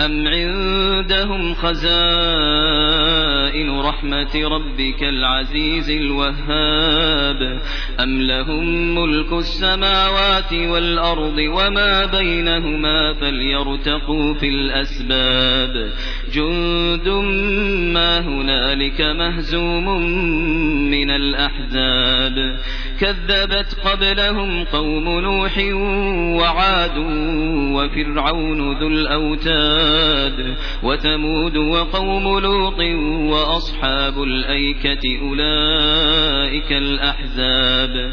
أم عندهم خزائن رحمة ربك العزيز الوهاب؟ أم لهم ملك السماوات والأرض وما بينهما فليرتقوا في الأسباب. جند ما هنالك مهزوم من الأحزاب. كذبت قبلهم قوم نوح وعاد وفرعون ذو الأوتاد وثمود وقوم لوط وأصحاب الأيكة أولئك الأحزاب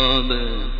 Amen.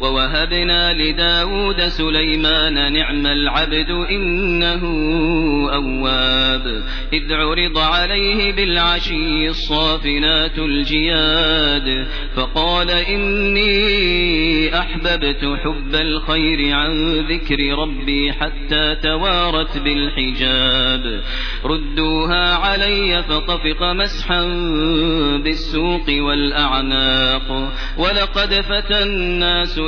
ووهبنا لداود سليمان نعم العبد إنه أواب. إذ عرض عليه بالعشي الصافنات الجياد فقال إني أحببت حب الخير عن ذكر ربي حتى توارت بالحجاب. ردوها علي فطفق مسحا بالسوق والأعناق. ولقد فتنا سليمان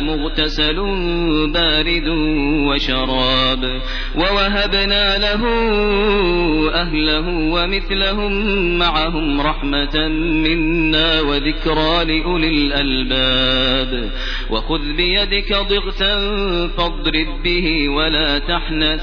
مغتسل بارد وشراب ووهبنا له أهله ومثلهم معهم رحمة منا وذكرى لأولي الألباب وخذ بيدك ضغثا فاضرب به ولا تحنث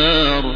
النَّارِ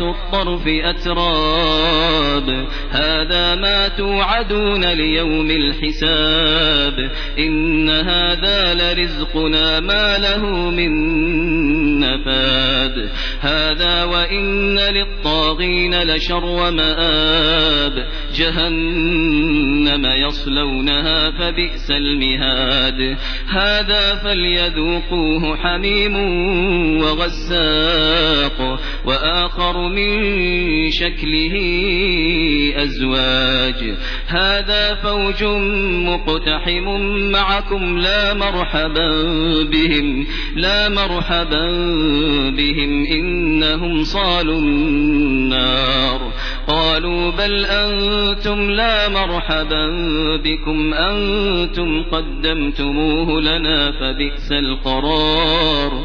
الطرف أتراب. هذا ما توعدون ليوم الحساب. إن هذا لرزقنا ما له من نفاد. هذا وإن للطاغين لشر مآب جهنم يصلونها فبئس المهاد. هذا فليذوقوه حميم وغساق. وآخر من شكله أزواج. هذا فوج مقتحم معكم لا مرحبا بهم لا مرحبا بهم إنهم صالوا النار. قالوا بل أنتم لا مرحبا بكم أنتم قدمتموه لنا فبئس القرار.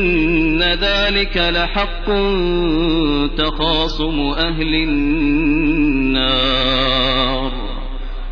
ذلك لحق تخاصم أهل النار.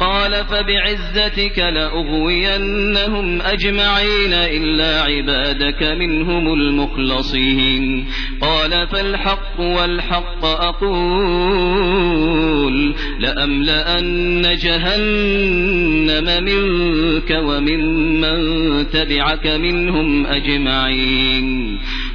قال فبعزتك لأغوينهم أجمعين إلا عبادك منهم المخلصين. قال فالحق والحق أقول لأملأن جهنم منك ومن من تبعك منهم أجمعين.